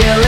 feel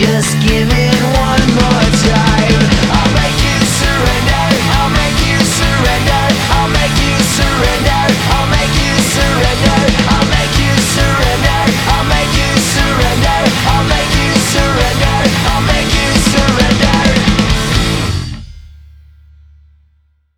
Just give it